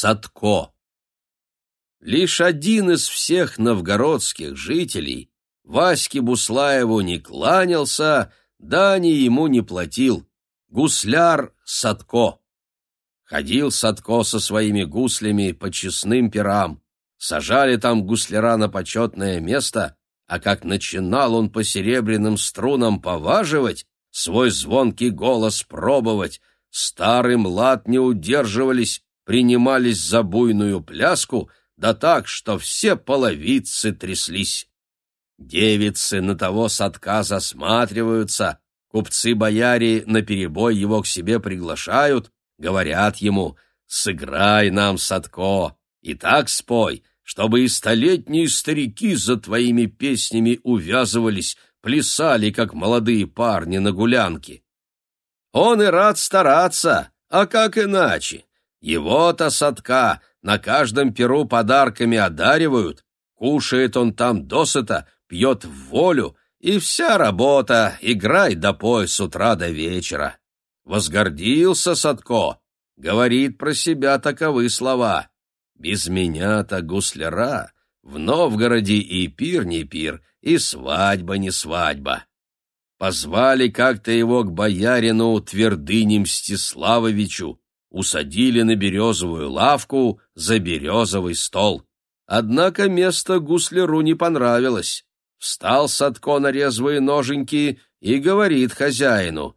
Садко. Лишь один из всех новгородских жителей Ваське Буслаеву не кланялся, дани ему не платил. Гусляр Садко. Ходил Садко со своими гуслями по честным пирам. Сажали там гусляра на почетное место, а как начинал он по серебряным струнам поваживать, свой звонкий голос пробовать, старый млад не удерживались, принимались за буйную пляску, да так, что все половицы тряслись. Девицы на того садка засматриваются, купцы-бояре наперебой его к себе приглашают, говорят ему «Сыграй нам, Садко, и так спой, чтобы и столетние старики за твоими песнями увязывались, плясали, как молодые парни на гулянке. Он и рад стараться, а как иначе? Его-то садка на каждом перу подарками одаривают, кушает он там досыта, пьет в волю, и вся работа, играй до пой с утра до вечера. Возгордился Садко, говорит про себя таковы слова. Без меня-то гусляра в Новгороде и пир не пир, и свадьба не свадьба. Позвали как-то его к боярину Твердыне Мстиславовичу, усадили на березовую лавку за березовый стол. Однако место гусляру не понравилось. Встал Садко на резвые ноженьки и говорит хозяину,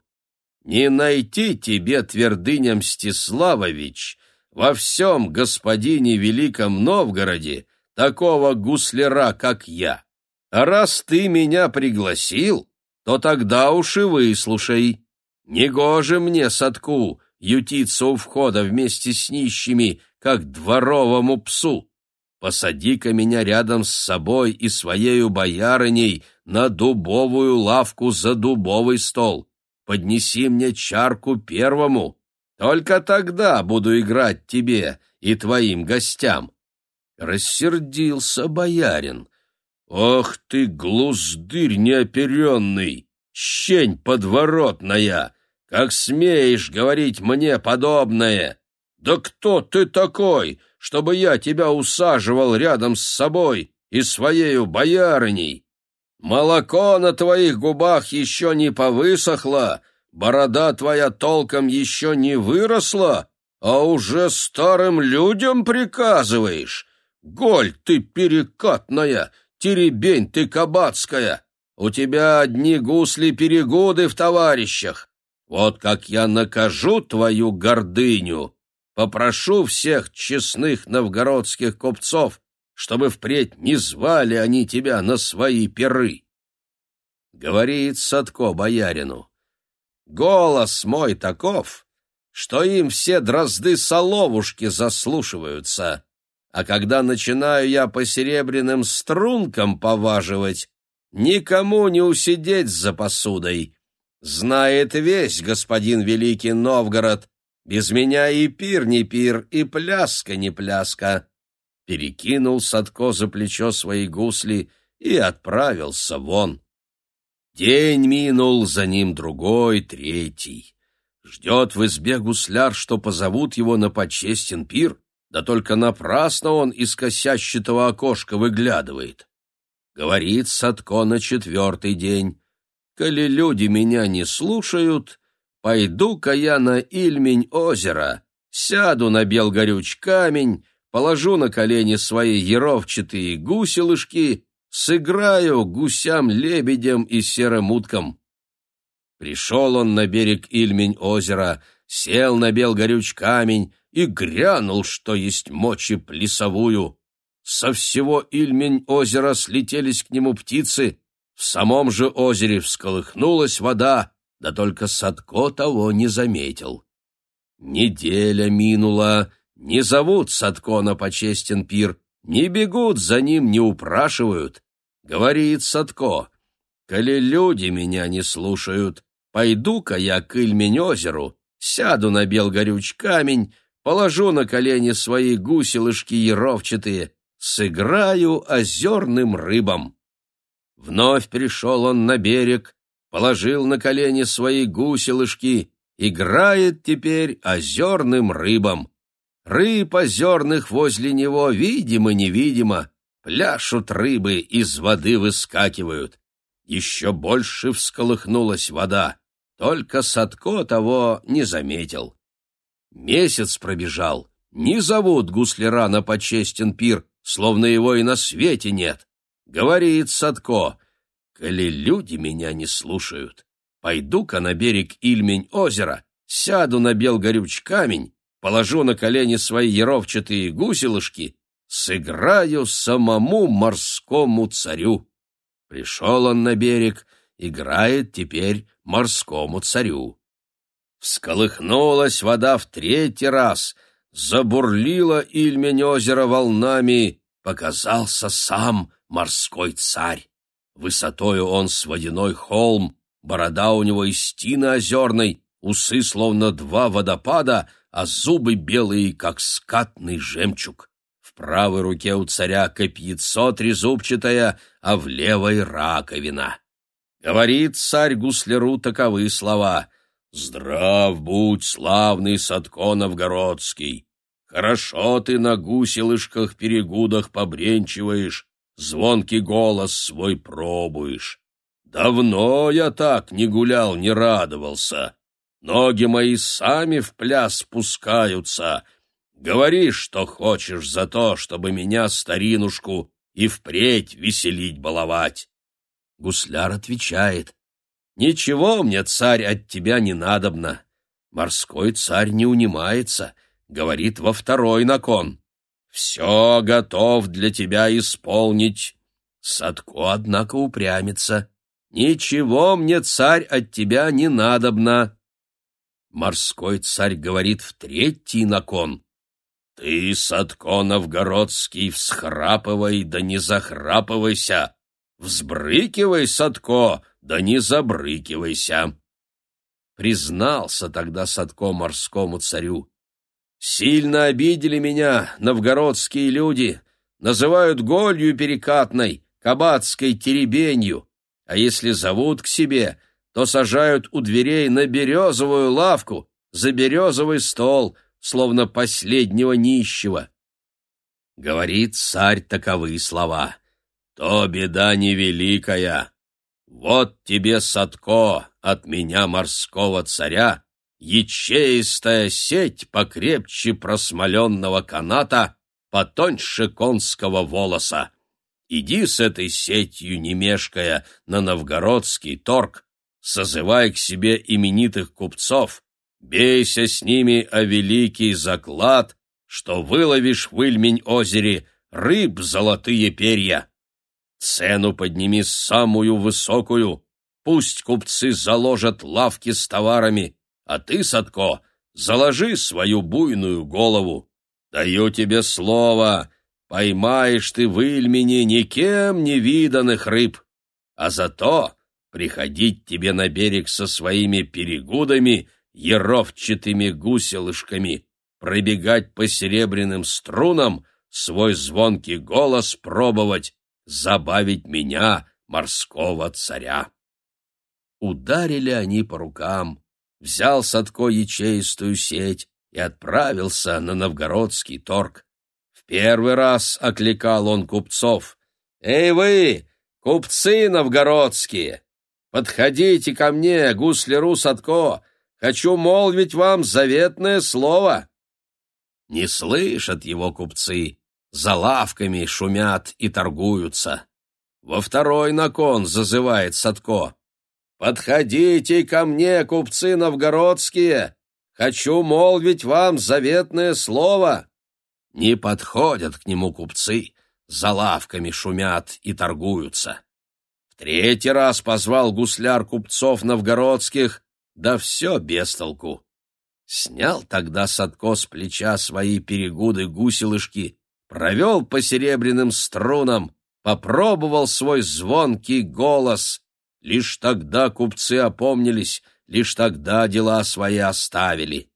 «Не найти тебе, Твердыня Мстиславович, во всем господине Великом Новгороде такого гусляра, как я. А раз ты меня пригласил, то тогда уж и выслушай. Негоже мне, Садку, ютиться у входа вместе с нищими, как дворовому псу. Посади-ка меня рядом с собой и своею боярыней на дубовую лавку за дубовый стол. Поднеси мне чарку первому, только тогда буду играть тебе и твоим гостям. Рассердился боярин. Ох ты, глуздырь неоперенный, щень подворотная! Как смеешь говорить мне подобное? Да кто ты такой, чтобы я тебя усаживал рядом с собой и своею боярыней? Молоко на твоих губах еще не повысохло, Борода твоя толком еще не выросла, а уже старым людям приказываешь. Голь ты перекатная, теребень ты кабацкая. У тебя одни гусли-перегуды в товарищах. Вот как я накажу твою гордыню, попрошу всех честных новгородских купцов, чтобы впредь не звали они тебя на свои перы. Говорит Садко боярину. Голос мой таков, что им все дрозды-соловушки заслушиваются, а когда начинаю я по серебряным стрункам поваживать, никому не усидеть за посудой. Знает весь господин Великий Новгород, без меня и пир не пир, и пляска не пляска. Перекинул Садко за плечо свои гусли и отправился вон. День минул, за ним другой, третий. Ждет в избе гусляр, что позовут его на почестен пир, да только напрасно он из косящего окошка выглядывает. Говорит Садко на четвертый день, «Коли люди меня не слушают, пойду-ка я на Ильмень озеро, сяду на белгорюч камень, положу на колени свои еровчатые гуселышки сыграю гусям-лебедям и серым уткам. Пришел он на берег Ильмень-озера, сел на бел горюч камень и грянул, что есть мочи плясовую. Со всего Ильмень-озера слетелись к нему птицы, в самом же озере всколыхнулась вода, да только Садко того не заметил. Неделя минула, не зовут Садко на почестен пир, не бегут за ним, не упрашивают. Говорит Садко, коли люди меня не слушают, пойду-ка я к Ильмень-озеру, сяду на белгорюч камень, положу на колени свои гуселышки еровчатые, сыграю озерным рыбам. Вновь пришел он на берег, положил на колени свои гуселышки, играет теперь озерным рыбам. Рыб озерных возле него видимо-невидимо, пляшут рыбы, из воды выскакивают. Еще больше всколыхнулась вода, только Садко того не заметил. Месяц пробежал, не зовут гусляра на почестен пир, словно его и на свете нет. Говорит Садко, коли люди меня не слушают, пойду-ка на берег Ильмень озера, сяду на белгорюч камень, положу на колени свои еровчатые гуселышки, сыграю самому морскому царю. Пришел он на берег, играет теперь морскому царю. Всколыхнулась вода в третий раз, забурлила Ильмень озера волнами, показался сам морской царь. Высотою он с водяной холм, борода у него из тины озерной, усы словно два водопада, а зубы белые, как скатный жемчуг. В правой руке у царя копьецо трезубчатое, а в левой — раковина. Говорит царь гусляру таковы слова. «Здрав будь, славный Садко Новгородский! Хорошо ты на гуселышках-перегудах побренчиваешь, звонкий голос свой пробуешь. Давно я так не гулял, не радовался. Ноги мои сами в пляс спускаются. Говори, что хочешь за то, чтобы меня, старинушку, и впредь веселить баловать. Гусляр отвечает, «Ничего мне, царь, от тебя не надобно». Морской царь не унимается, говорит во второй након. «Все готов для тебя исполнить». Садко, однако, упрямится. «Ничего мне, царь, от тебя не надобно». Морской царь говорит в третий након. «Ты, Садко Новгородский, всхрапывай, да не захрапывайся! Взбрыкивай, Садко, да не забрыкивайся!» Признался тогда Садко морскому царю. Сильно обидели меня новгородские люди, называют голью перекатной, кабацкой теребенью, а если зовут к себе, то сажают у дверей на березовую лавку, за березовый стол, словно последнего нищего. Говорит царь таковы слова. То беда невеликая. Вот тебе, Садко, от меня морского царя, ячеистая сеть покрепче просмоленного каната, потоньше конского волоса. Иди с этой сетью, не мешкая, на новгородский торг, созывай к себе именитых купцов, бейся с ними о великий заклад, что выловишь в Ильмень-озере рыб золотые перья. Цену подними самую высокую, пусть купцы заложат лавки с товарами, а ты, Садко, заложи свою буйную голову. Даю тебе слово, поймаешь ты в Ильмени никем не виданных рыб, а зато приходить тебе на берег со своими перегудами, еровчатыми гуселышками, пробегать по серебряным струнам, свой звонкий голос пробовать, забавить меня, морского царя. Ударили они по рукам, взял Садко ячеистую сеть и отправился на новгородский торг. В первый раз окликал он купцов. «Эй вы, купцы новгородские! Подходите ко мне, гусляру Садко! Хочу молвить вам заветное слово!» Не слышат его купцы, за лавками шумят и торгуются. Во второй након зазывает Садко. «Подходите ко мне, купцы новгородские! Хочу молвить вам заветное слово!» Не подходят к нему купцы, за лавками шумят и торгуются. В третий раз позвал гусляр купцов новгородских, да все без толку. Снял тогда Садко с плеча свои перегуды-гуселышки, провел по серебряным струнам, попробовал свой звонкий голос, Лишь тогда купцы опомнились, лишь тогда дела свои оставили.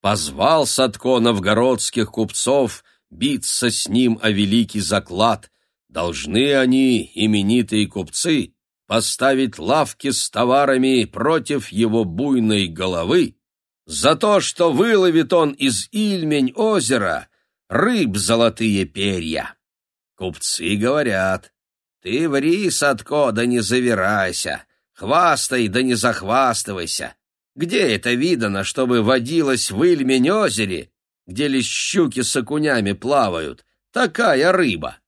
Позвал Садко новгородских купцов биться с ним о великий заклад. Должны они, именитые купцы, поставить лавки с товарами против его буйной головы, за то, что выловит он из Ильмень озера рыб золотые перья. Купцы говорят, ты ври, Садко, да не завирайся, хвастай, да не захвастывайся. Где это видано, чтобы водилась в Ильмень озере, где лишь щуки с окунями плавают, такая рыба?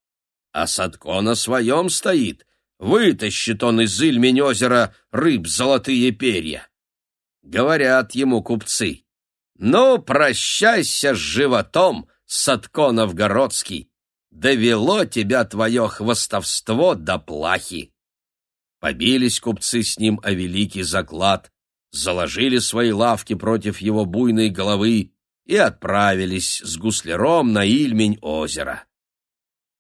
А Садко на своем стоит, вытащит он из Ильмень озера рыб золотые перья. Говорят ему купцы, ну, прощайся с животом, Садко Новгородский, довело тебя твое хвостовство до плахи. Побились купцы с ним о великий заклад, заложили свои лавки против его буйной головы и отправились с гусляром на Ильмень озера.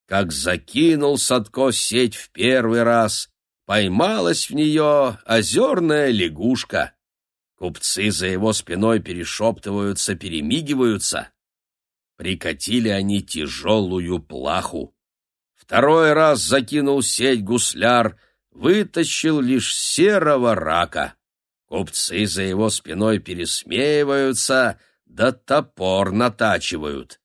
Как закинул Садко сеть в первый раз, поймалась в нее озерная лягушка. Купцы за его спиной перешептываются, перемигиваются. Прикатили они тяжелую плаху. Второй раз закинул сеть гусляр, вытащил лишь серого рака. Купцы за его спиной пересмеиваются, да топор натачивают.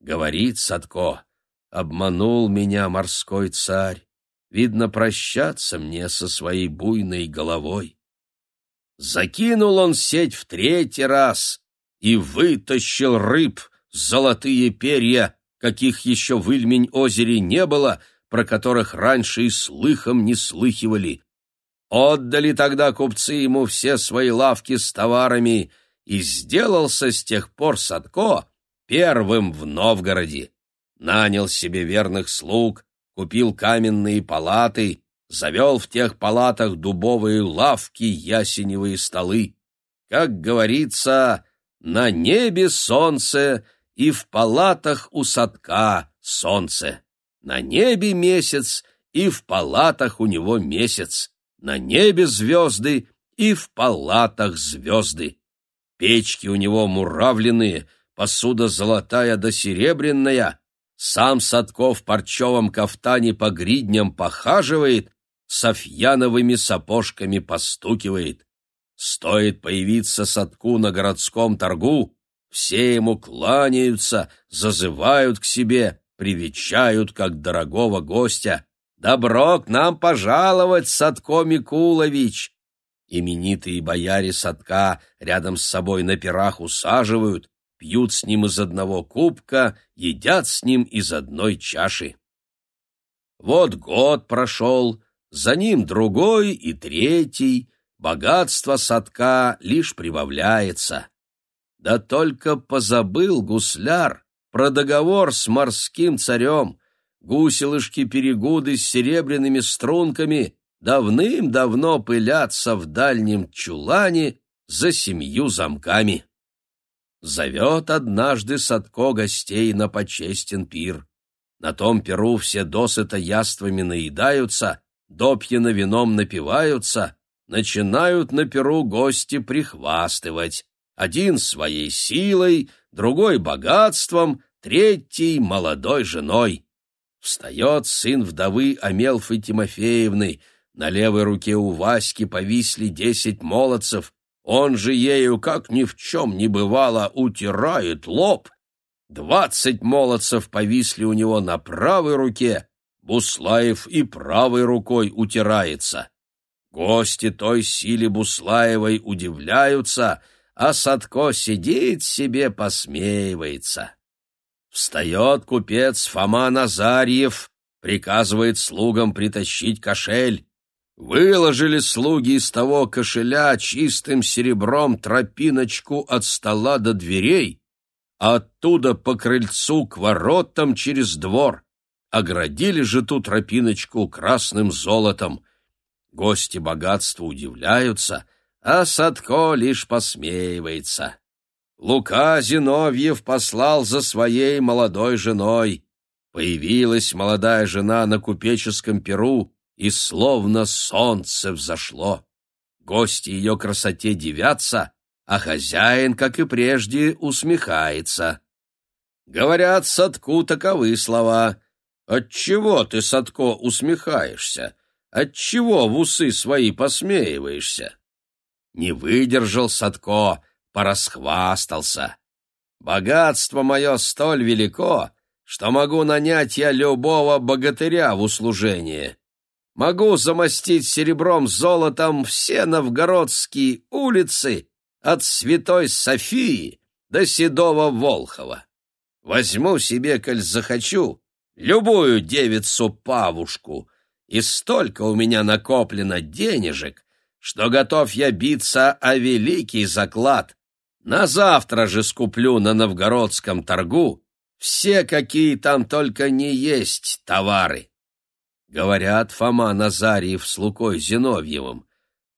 Говорит Садко, обманул меня морской царь, видно, прощаться мне со своей буйной головой. Закинул он сеть в третий раз и вытащил рыб, золотые перья, каких еще в Ильмень-озере не было, про которых раньше и слыхом не слыхивали. Отдали тогда купцы ему все свои лавки с товарами, и сделался с тех пор Садко первым в Новгороде. Нанял себе верных слуг, купил каменные палаты, завел в тех палатах дубовые лавки, ясеневые столы. Как говорится, на небе солнце, и в палатах у садка солнце. На небе месяц, и в палатах у него месяц. На небе звезды, и в палатах звезды. Печки у него муравленные, посуда золотая да серебряная. Сам Садков в парчевом кафтане по гридням похаживает, софьяновыми сапожками постукивает. Стоит появиться Садку на городском торгу, все ему кланяются, зазывают к себе, привечают, как дорогого гостя. «Добро к нам пожаловать, Садко Микулович!» Именитые бояре Садка рядом с собой на пирах усаживают, пьют с ним из одного кубка, едят с ним из одной чаши. Вот год прошел, за ним другой и третий, богатство Садка лишь прибавляется. Да только позабыл гусляр про договор с морским царем. Гуселышки-перегуды с серебряными струнками давным-давно пылятся в дальнем чулане за семью замками. Зовет однажды Садко гостей на почестен пир. На том пиру все досыта яствами наедаются, допьяно вином напиваются, начинают на пиру гости прихвастывать один своей силой, другой богатством, третий молодой женой. Встает сын вдовы Амелфы Тимофеевны, на левой руке у Васьки повисли десять молодцев, он же ею, как ни в чем не бывало, утирает лоб. Двадцать молодцев повисли у него на правой руке, Буслаев и правой рукой утирается. Гости той силе Буслаевой удивляются, а Садко сидит себе, посмеивается. Встает купец Фома Назарьев, приказывает слугам притащить кошель. Выложили слуги из того кошеля чистым серебром тропиночку от стола до дверей, а оттуда по крыльцу к воротам через двор. Оградили же ту тропиночку красным золотом. Гости богатства удивляются — а Садко лишь посмеивается. Лука Зиновьев послал за своей молодой женой. Появилась молодая жена на купеческом перу, и словно солнце взошло. Гости ее красоте дивятся, а хозяин, как и прежде, усмехается. Говорят, Садку таковы слова. Отчего ты, Садко, усмехаешься? Отчего в усы свои посмеиваешься? Не выдержал Садко, порасхвастался. Богатство мое столь велико, что могу нанять я любого богатыря в услужение. Могу замостить серебром золотом все новгородские улицы от Святой Софии до Седого Волхова. Возьму себе, коль захочу, любую девицу-павушку, и столько у меня накоплено денежек, что готов я биться о великий заклад. На завтра же скуплю на новгородском торгу все, какие там только не есть товары. Говорят, Фома Назарьев с Лукой Зиновьевым,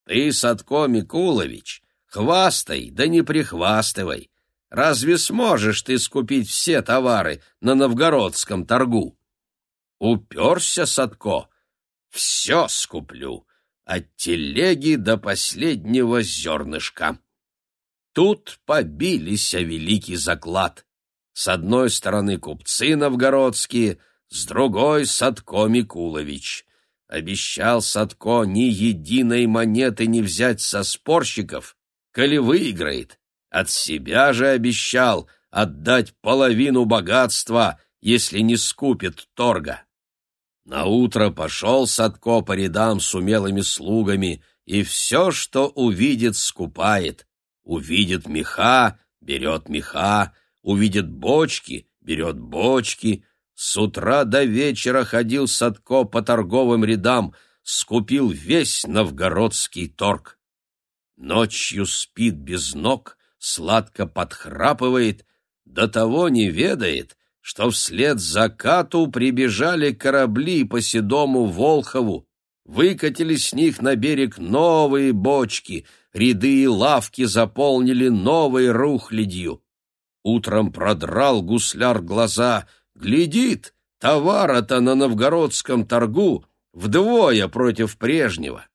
ты, Садко Микулович, хвастай, да не прихвастывай. Разве сможешь ты скупить все товары на новгородском торгу? Уперся Садко. Все скуплю, от телеги до последнего зернышка. Тут побились о великий заклад. С одной стороны купцы новгородские, с другой — Садко Микулович. Обещал Садко ни единой монеты не взять со спорщиков, коли выиграет. От себя же обещал отдать половину богатства, если не скупит торга. На утро пошел Садко по рядам с умелыми слугами, и все, что увидит, скупает. Увидит меха, берет меха, увидит бочки, берет бочки. С утра до вечера ходил Садко по торговым рядам, скупил весь новгородский торг. Ночью спит без ног, сладко подхрапывает, до того не ведает, что вслед закату прибежали корабли по седому Волхову, выкатили с них на берег новые бочки, ряды и лавки заполнили новой рухлядью. Утром продрал гусляр глаза, глядит, товара-то на новгородском торгу вдвое против прежнего.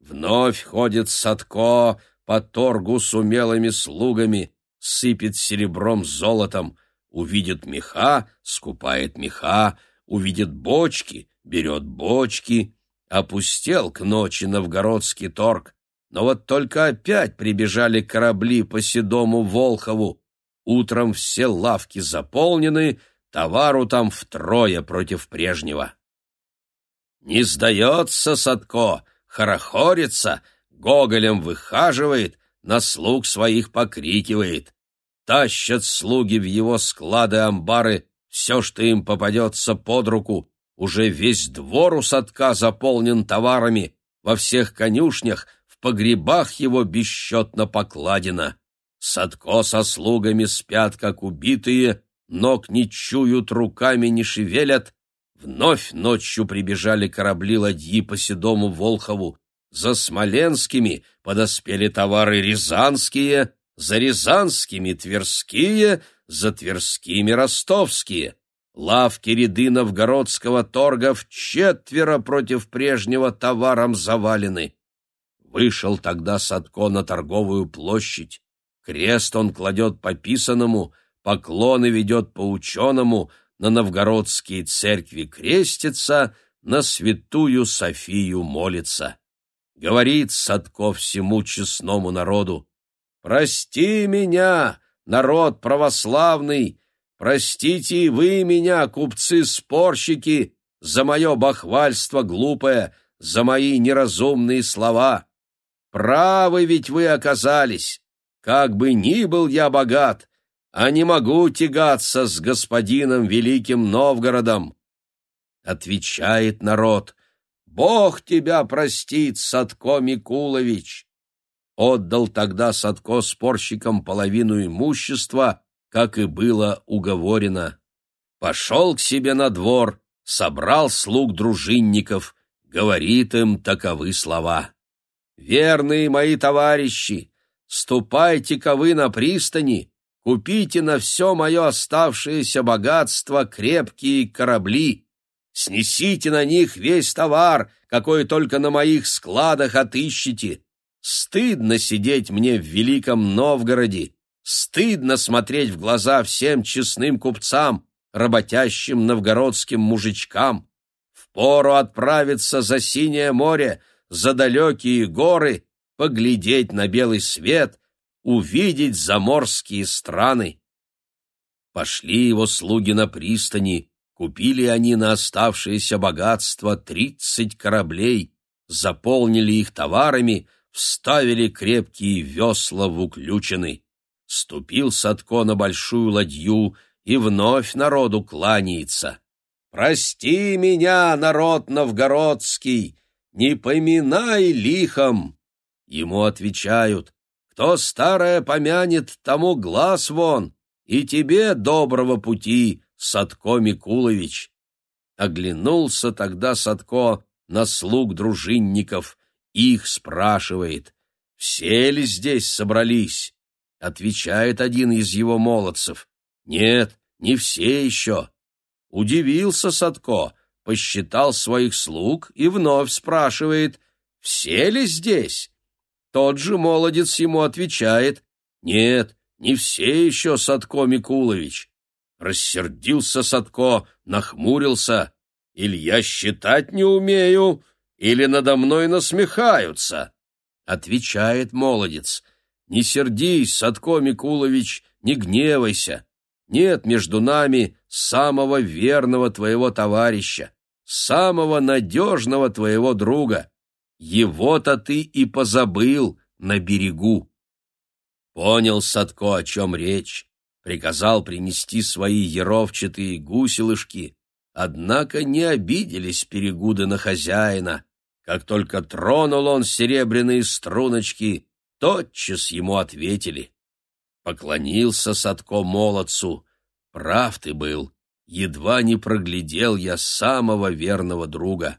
Вновь ходит Садко по торгу с умелыми слугами, сыпет серебром золотом, увидит меха, скупает меха, увидит бочки, берет бочки. Опустел к ночи новгородский торг, но вот только опять прибежали корабли по седому Волхову. Утром все лавки заполнены, товару там втрое против прежнего. Не сдается Садко, хорохорится, гоголем выхаживает, на слуг своих покрикивает. Тащат слуги в его склады-амбары все, что им попадется под руку. Уже весь двор у Садка заполнен товарами, во всех конюшнях погребах его бесчетно покладено. Садко со слугами спят, как убитые, ног не чуют, руками не шевелят. Вновь ночью прибежали корабли-ладьи по седому Волхову. За Смоленскими подоспели товары рязанские, за рязанскими тверские, за тверскими ростовские. Лавки ряды новгородского торга в четверо против прежнего товаром завалены. Вышел тогда Садко на торговую площадь. Крест он кладет по писаному, поклоны ведет по ученому, на новгородские церкви крестится, на святую Софию молится. Говорит Садко всему честному народу, «Прости меня, народ православный, простите и вы меня, купцы-спорщики, за мое бахвальство глупое, за мои неразумные слова. Правы ведь вы оказались. Как бы ни был я богат, а не могу тягаться с господином Великим Новгородом. Отвечает народ, Бог тебя простит, Садко Микулович. Отдал тогда Садко спорщикам половину имущества, как и было уговорено. Пошел к себе на двор, собрал слуг дружинников, говорит им таковы слова. Верные мои товарищи, ступайте-ка вы на пристани, купите на все мое оставшееся богатство крепкие корабли, снесите на них весь товар, какой только на моих складах отыщете. Стыдно сидеть мне в великом Новгороде, стыдно смотреть в глаза всем честным купцам, работящим новгородским мужичкам. Впору отправиться за синее море — за далекие горы, поглядеть на белый свет, увидеть заморские страны. Пошли его слуги на пристани, купили они на оставшееся богатство тридцать кораблей, заполнили их товарами, вставили крепкие весла в уключены. Ступил Садко на большую ладью и вновь народу кланяется. «Прости меня, народ новгородский, не поминай лихом!» Ему отвечают, «Кто старое помянет, тому глаз вон, и тебе доброго пути, Садко Микулович. Оглянулся тогда Садко на слуг дружинников, их спрашивает, все ли здесь собрались? Отвечает один из его молодцев, нет, не все еще. Удивился Садко, посчитал своих слуг и вновь спрашивает, все ли здесь? Тот же молодец ему отвечает, нет, не все еще, Садко Микулович. Рассердился Садко, нахмурился. Или я считать не умею, или надо мной насмехаются. Отвечает молодец. Не сердись, Садко Микулович, не гневайся. Нет между нами самого верного твоего товарища, самого надежного твоего друга. Его-то ты и позабыл на берегу. Понял Садко, о чем речь, приказал принести свои еровчатые гуселышки, однако не обиделись перегуды на хозяина. Как только тронул он серебряные струночки, тотчас ему ответили. Поклонился Садко молодцу. Прав ты был, едва не проглядел я самого верного друга.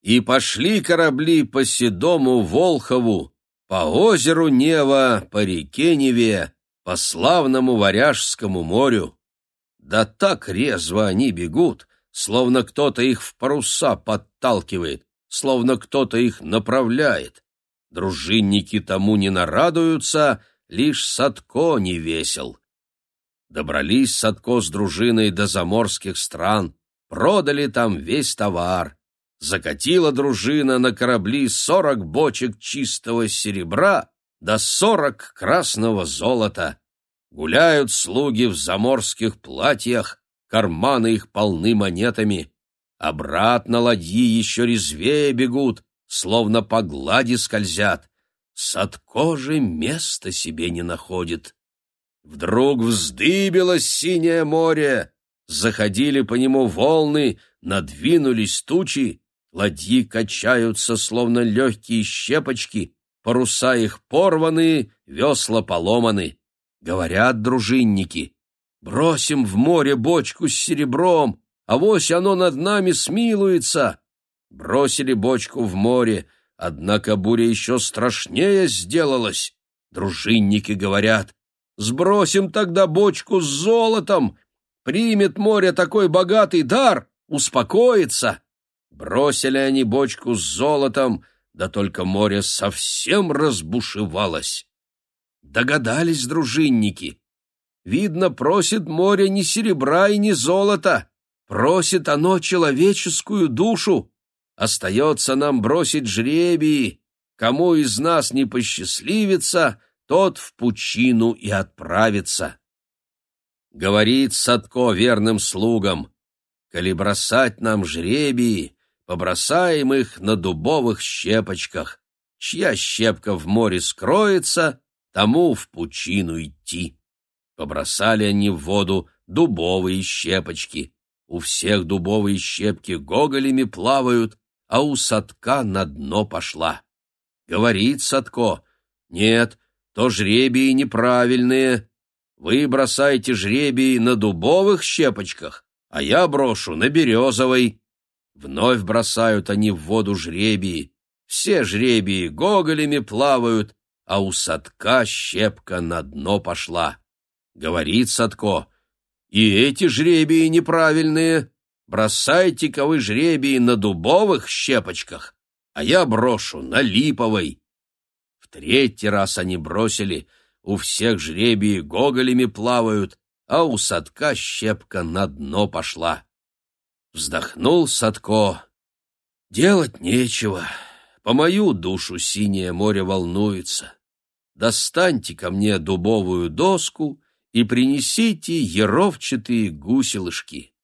И пошли корабли по седому Волхову, по озеру Нева, по реке Неве, по славному Варяжскому морю. Да так резво они бегут, словно кто-то их в паруса подталкивает, словно кто-то их направляет. Дружинники тому не нарадуются, лишь Садко не весел. Добрались Садко с дружиной до заморских стран, продали там весь товар. Закатила дружина на корабли сорок бочек чистого серебра да сорок красного золота. Гуляют слуги в заморских платьях, карманы их полны монетами. Обратно ладьи еще резвее бегут, словно по глади скользят. Садко же места себе не находит. Вдруг вздыбилось синее море, заходили по нему волны, надвинулись тучи, ладьи качаются, словно легкие щепочки, паруса их порваны, весла поломаны. Говорят дружинники, бросим в море бочку с серебром, а вось оно над нами смилуется. Бросили бочку в море, однако буря еще страшнее сделалась. Дружинники говорят, сбросим тогда бочку с золотом, примет море такой богатый дар, успокоится. Бросили они бочку с золотом, да только море совсем разбушевалось. Догадались дружинники. Видно, просит море не серебра и не золота, просит оно человеческую душу. Остается нам бросить жребии. Кому из нас не посчастливится, тот в пучину и отправится. Говорит Садко верным слугам, коли бросать нам жребии, побросаем их на дубовых щепочках. Чья щепка в море скроется, тому в пучину идти. Побросали они в воду дубовые щепочки. У всех дубовые щепки гоголями плавают, а у Садка на дно пошла. Говорит Садко, нет, то жребии неправильные. Вы бросаете жребии на дубовых щепочках, а я брошу на березовой. Вновь бросают они в воду жребии. Все жребии гоголями плавают, а у Садка щепка на дно пошла. Говорит Садко, и эти жребии неправильные. Бросайте-ка вы жребии на дубовых щепочках, а я брошу на липовой. В третий раз они бросили, у всех жребии гоголями плавают, а у Садка щепка на дно пошла. Вздохнул Садко. Делать нечего. По мою душу синее море волнуется. достаньте ко мне дубовую доску и принесите еровчатые гуселышки.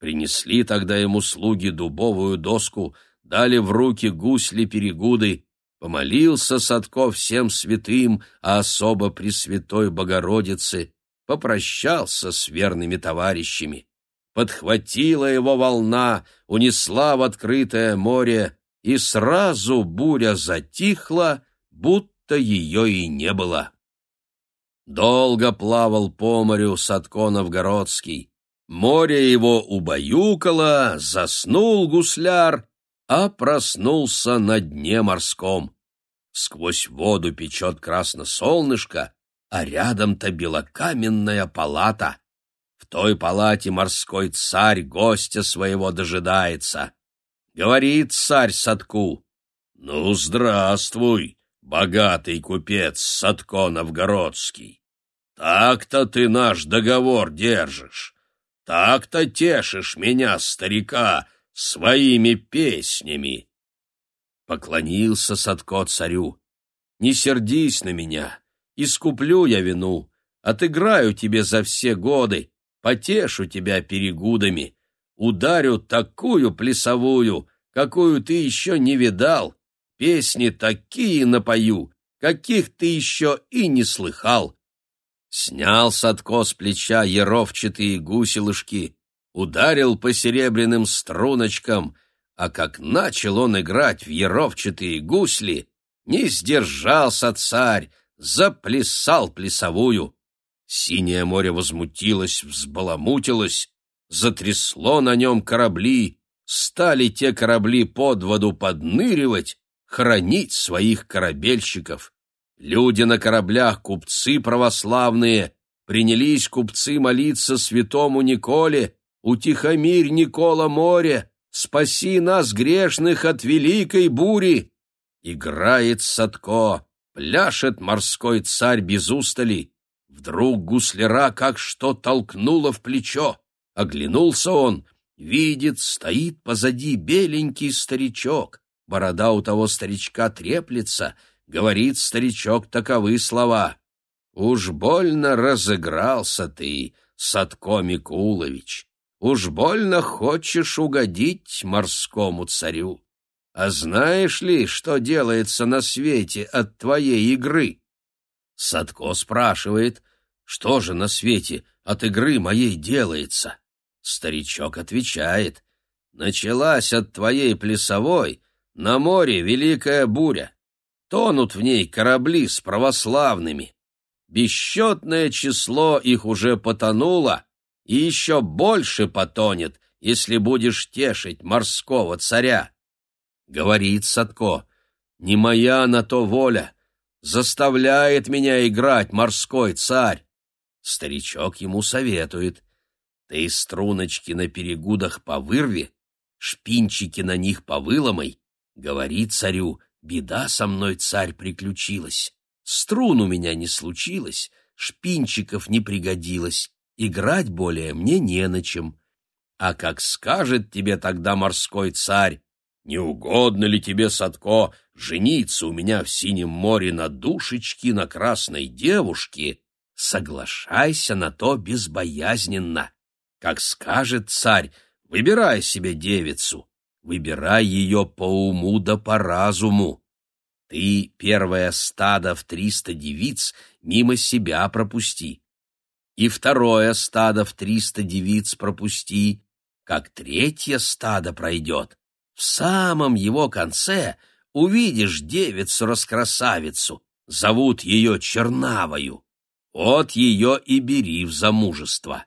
Принесли тогда ему слуги дубовую доску, дали в руки гусли-перегуды, помолился Садко всем святым, а особо Пресвятой Богородице, попрощался с верными товарищами. Подхватила его волна, унесла в открытое море, и сразу буря затихла, будто ее и не было. Долго плавал по морю Садко Новгородский, Море его убаюкало, заснул гусляр, а проснулся на дне морском. Сквозь воду печет красно солнышко, а рядом-то белокаменная палата. В той палате морской царь гостя своего дожидается. Говорит царь Садку, «Ну, здравствуй, богатый купец Садко Новгородский. Так-то ты наш договор держишь. Так-то тешишь меня, старика, своими песнями. Поклонился Садко царю. Не сердись на меня, искуплю я вину, отыграю тебе за все годы, потешу тебя перегудами, ударю такую плясовую, какую ты еще не видал, песни такие напою, каких ты еще и не слыхал. Снял Садко с плеча еровчатые гуселышки, ударил по серебряным струночкам, а как начал он играть в еровчатые гусли, не сдержался царь, заплясал плясовую. Синее море возмутилось, взбаламутилось, затрясло на нем корабли, стали те корабли под воду подныривать, хранить своих корабельщиков. Люди на кораблях, купцы православные, принялись купцы молиться святому Николе, утихомирь, Никола, море, спаси нас, грешных, от великой бури. Играет Садко, пляшет морской царь без устали. Вдруг гусляра как что толкнуло в плечо. Оглянулся он, видит, стоит позади беленький старичок. Борода у того старичка треплется — говорит старичок таковы слова. «Уж больно разыгрался ты, Садко Микулович, уж больно хочешь угодить морскому царю. А знаешь ли, что делается на свете от твоей игры?» Садко спрашивает, что же на свете от игры моей делается? Старичок отвечает, началась от твоей плясовой, на море великая буря. Тонут в ней корабли с православными. Бесчетное число их уже потонуло, и еще больше потонет, если будешь тешить морского царя. Говорит Садко, не моя на то воля, заставляет меня играть морской царь. Старичок ему советует, ты струночки на перегудах повырви, шпинчики на них повыломай, говори царю, Беда со мной, царь, приключилась. Струн у меня не случилось, шпинчиков не пригодилось, играть более мне не на чем. А как скажет тебе тогда морской царь, не угодно ли тебе, Садко, жениться у меня в синем море на душечке, на красной девушке? Соглашайся на то безбоязненно. Как скажет царь, выбирай себе девицу, Выбирай ее по уму да по разуму. Ты первое стадо в триста девиц мимо себя пропусти. И второе стадо в триста девиц пропусти. Как третье стадо пройдет, в самом его конце увидишь девицу-раскрасавицу, зовут ее Чернавою. Вот ее и бери в замужество.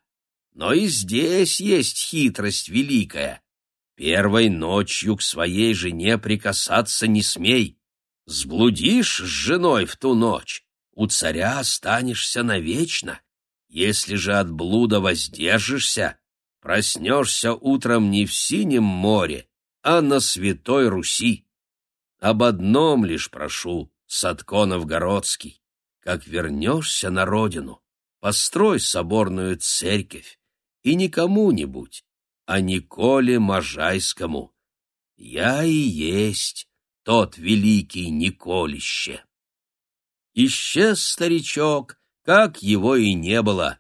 Но и здесь есть хитрость великая. Первой ночью к своей жене прикасаться не смей. Сблудишь с женой в ту ночь, у царя останешься навечно. Если же от блуда воздержишься, проснешься утром не в синем море, а на святой Руси. Об одном лишь прошу, Садко Новгородский, как вернешься на родину, построй соборную церковь, и не кому-нибудь, а Николе Можайскому. Я и есть тот великий Николище. исчез старичок, как его и не было.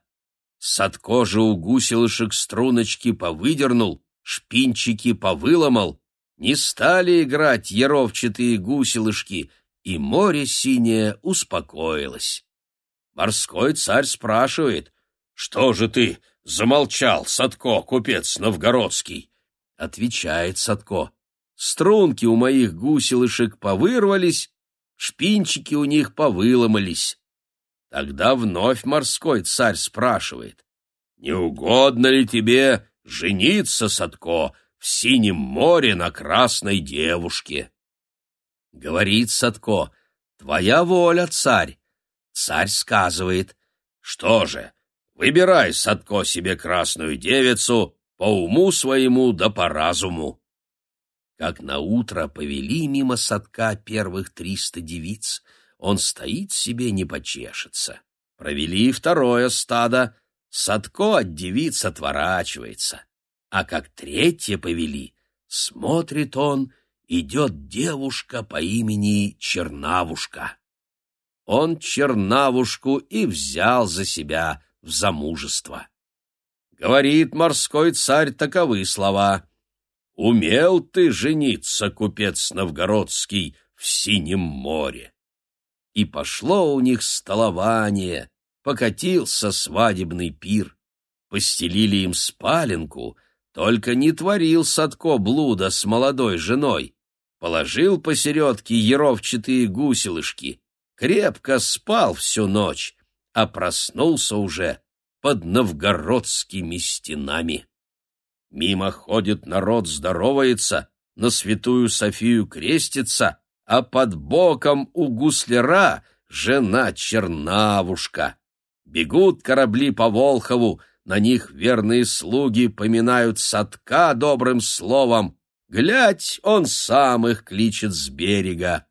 Садко же у гуселышек струночки повыдернул, шпинчики повыломал, не стали играть яровчатые гуселышки, и море синее успокоилось. Морской царь спрашивает, «Что же ты замолчал, Садко, купец новгородский?» Отвечает Садко, «Струнки у моих гуселышек повырвались, шпинчики у них повыломались». Тогда вновь морской царь спрашивает, «Не угодно ли тебе жениться, Садко, в синем море на красной девушке?» Говорит Садко, «Твоя воля, царь». Царь сказывает, «Что же, выбирай, Садко, себе красную девицу по уму своему да по разуму». Как на утро повели мимо садка первых триста девиц, он стоит себе не почешется. Провели второе стадо, Садко от девиц отворачивается. А как третье повели, смотрит он, идет девушка по имени Чернавушка. Он Чернавушку и взял за себя в замужество. Говорит морской царь таковы слова. «Умел ты жениться, купец новгородский, в синем море!» И пошло у них столование, покатился свадебный пир. Постелили им спаленку, только не творил Садко блуда с молодой женой. Положил посередке еровчатые гуселышки, крепко спал всю ночь, а проснулся уже под новгородскими стенами. Мимо ходит народ, здоровается, на святую Софию крестится, а под боком у гусляра жена Чернавушка. Бегут корабли по Волхову, на них верные слуги поминают садка добрым словом. Глядь, он сам их кличет с берега.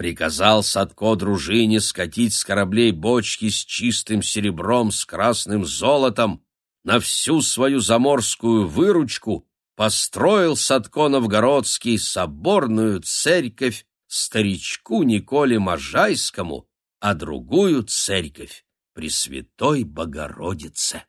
Приказал Садко дружине скатить с кораблей бочки с чистым серебром, с красным золотом. На всю свою заморскую выручку построил Садко Новгородский соборную церковь старичку Николе Можайскому, а другую церковь Пресвятой Богородице.